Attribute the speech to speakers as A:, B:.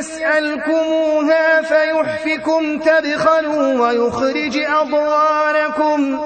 A: يسألكموها فيحفكم تبخلوا ويخرج أضغانكم.